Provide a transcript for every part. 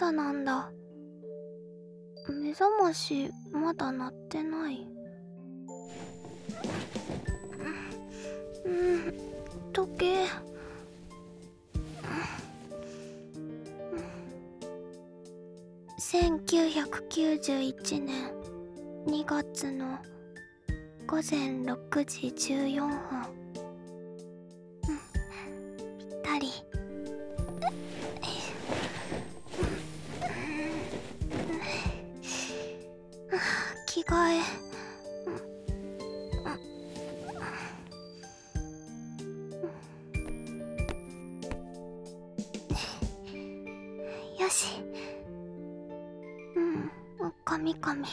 朝なんだ。目覚ましまだ鳴ってない。うん。時計1991年2月の午前6時14分。ぴったり。し。うんかみかみ。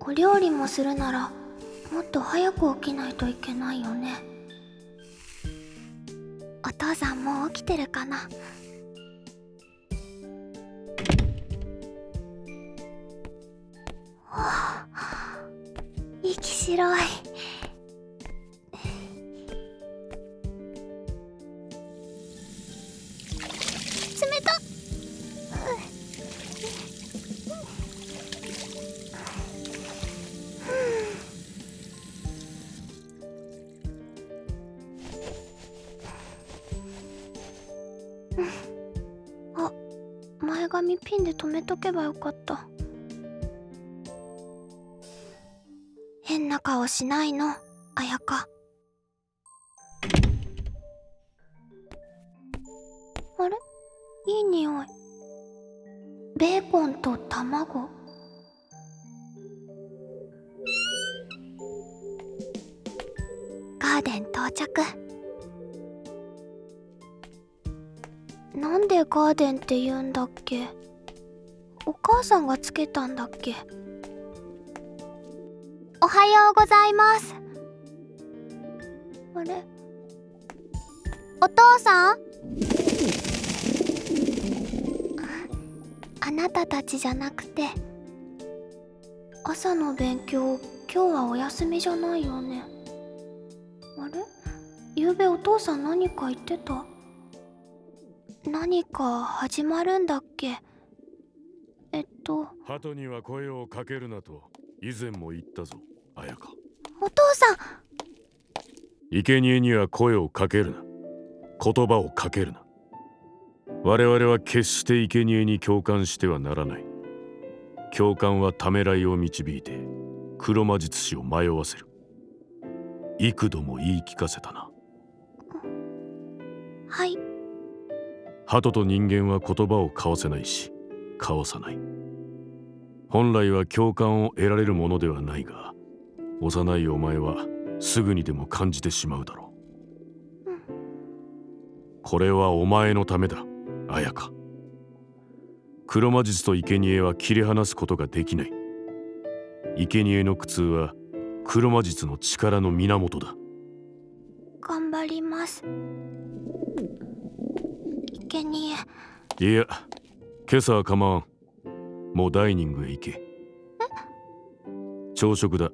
お料理もするならもっと早く起きないといけないよね。お父さんもう起きてるかな？はあ息白い。前髪ピンで留めとけばよかった。変な顔しないの綾香。あれ？いい匂い。ベーコンと卵？ガーデン到着。なんでガーデンって言うんだっけ？お母さんがつけたんだっけ？おはようございます。あれ？お父さん？あなたたちじゃなくて。朝の勉強今日はお休みじゃないよね。あれ？昨べお父さん何か言ってた？何か始まるんだっけ？えっと。鳩には声をかけるなと以前も言ったぞ綾香。お父さん。生贄には声をかけるな。言葉をかけるな。我々は決して生贄に共感してはならない。共感はためらいを導いて黒魔術師を迷わせる。幾度も言い聞かせたな。はい鳩と人間は言葉を交わせないし交わさない。本来は共感を得られるものではないが幼いお前はすぐにでも感じてしまうだろう、うんこれはお前のためだ綾香。黒魔術と生贄は切り離すことができない。生贄の苦痛は黒魔術の力の源だ。頑張ります。生贄いや今朝は構わん。もうダイニングへ行け。朝食だ。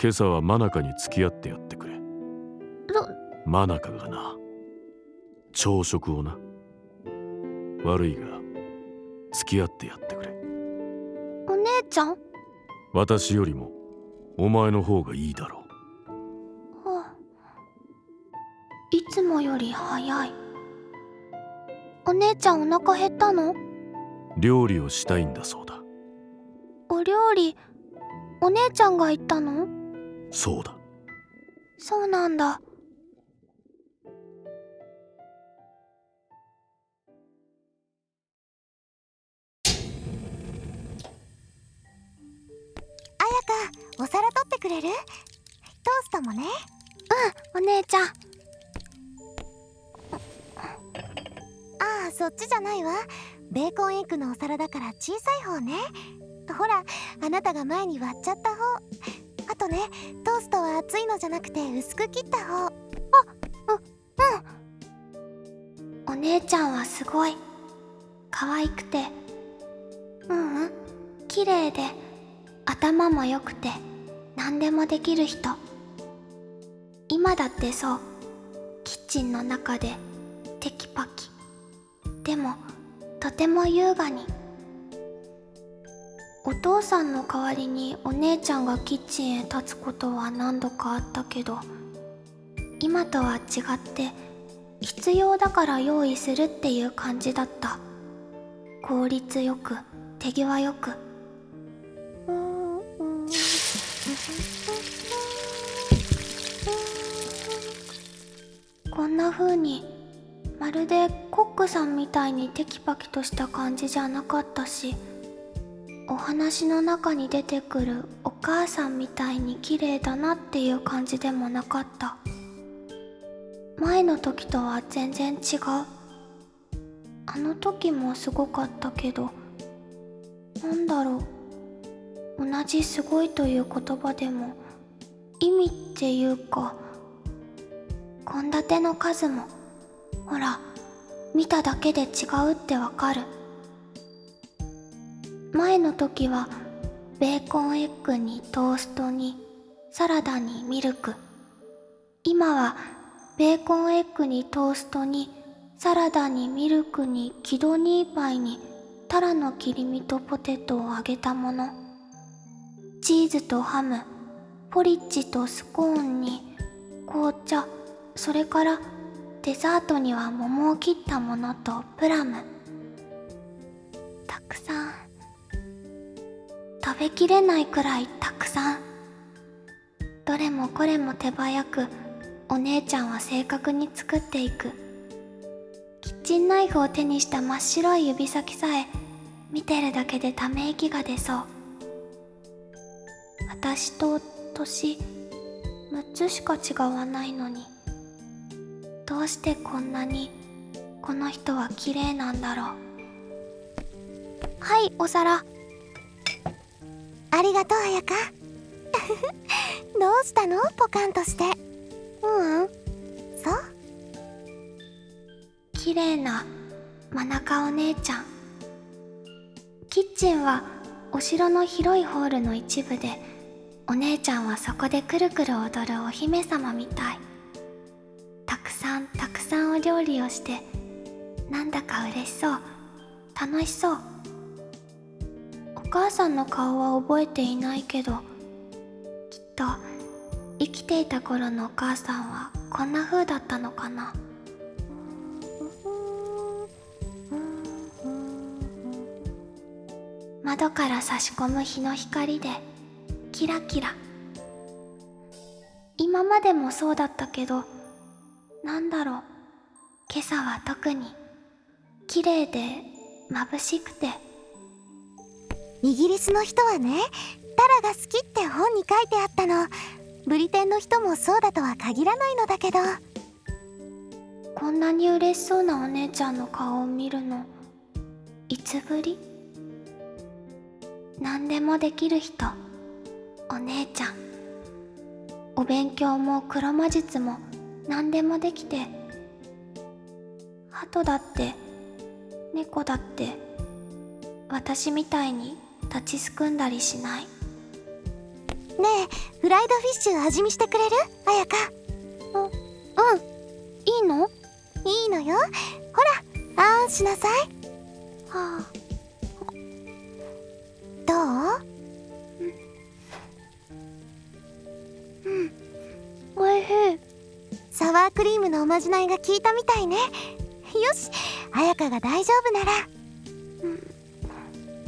今朝はマナカに付き合ってやってくれ。ど？マナカがな。朝食をな。悪いが付き合ってやってくれ。お姉ちゃん？は私よりもお前の方がいいだろあいつもより早いお姉ちゃんお腹減ったの？う料理をしたいんだそうだ。お料理お姉ちゃんが言ったの？そうだ。そうなんだ。お皿取ってくれる？トーストもね。お姉ちゃんそっちじゃないわ。ベーコンエッグのお皿だから小さい方ね。ほらあなたが前に割っちゃった方。あとねトーストは熱いのじゃなくて薄く切った方。お姉ちゃんはすごい。可愛くて。ううん。綺麗で。頭も良くて。何でもできる人。今だってそう。キッチンの中で。テキパキ。でもとても優雅にお父さんの代わりにお姉ちゃんがキッチンへ立つことは何度かあったけど今とは違って必要だから用意するっていう感じだった。効率よく手際よく。こんな風にまるでコックさんみたいにテキパキとした感じじゃなかったしお話の中に出てくるお母さんみたいに綺麗だなっていう感じでもなかった。前の時とは全然違う。あの時もすごかったけどなんだろう。同じすごいという言葉でも意味っていうか献立の数もほら見ただけで違うってわかる。前の時はベーコンエッグにトーストにサラダにミルク。今はベーコンエッグにトーストにサラダにミルクにキドニーパイにタラの切り身とポテトを揚げたもの。チーズとハムポリッジとスコーンに紅茶それからデザートには桃を切ったものとプラム。たくさん。食べきれないくらいたくさん。どれもこれも手早くお姉ちゃんは正確に作っていく。キッチンナイフを手にした真っ白い指先さえ見てるだけでため息が出そう。私と年6つしか違わないのに。どうしてこんなにこの人は綺麗なんだろう。はいお皿。ありがとう彩香。どうしたの？ポカンとして。ううん。そう。綺麗な真中お姉ちゃん。キッチンはお城の広いホールの一部でお姉ちゃんはそこでくるくる踊るお姫様みたい。くさんたくさんお料理をしてなんだか嬉しそう楽しそう。お母さんの顔は覚えていないけどきっと生きていた頃のお母さんはこんな風だったのかな。窓から差し込む日の光でキラキラ。今までもそうだったけどなんだろう。今朝は特に綺麗で眩しくて。イギリスの人はねタラが好きって本に書いてあったの。ブリテンの人もそうだとは限らないのだけど。こんなに嬉しそうなお姉ちゃんの顔を見るのいつぶり？何でもできる人お姉ちゃん。お勉強も黒魔術も何でもできて鳩だって猫だって私みたいに立ちすくんだりしない。ねえフライドフィッシュ味見してくれる？彩香。うん。いいの？いいのよ。ほらあんしなさい。はあ。どう？サワークリームのおまじないが効いたみたいね。よし彩香が大丈夫なら。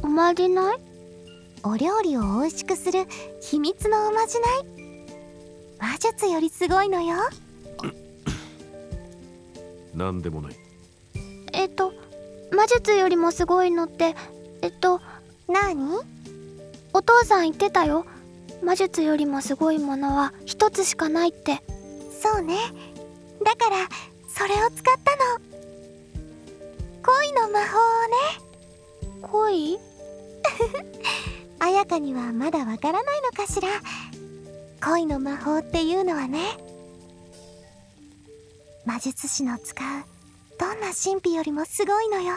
おまじない？お料理を美味しくする秘密のおまじない。魔術よりすごいのよ。何でもない。えっと魔術よりもすごいのってえっとなにお父さん言ってたよ。魔術よりもすごいものは一つしかないって。そうねだからそれを使ったの。恋の魔法をね。恋？彩香にはまだわからないのかしら。恋の魔法っていうのはね。魔術師の使うどんな神秘よりもすごいのよ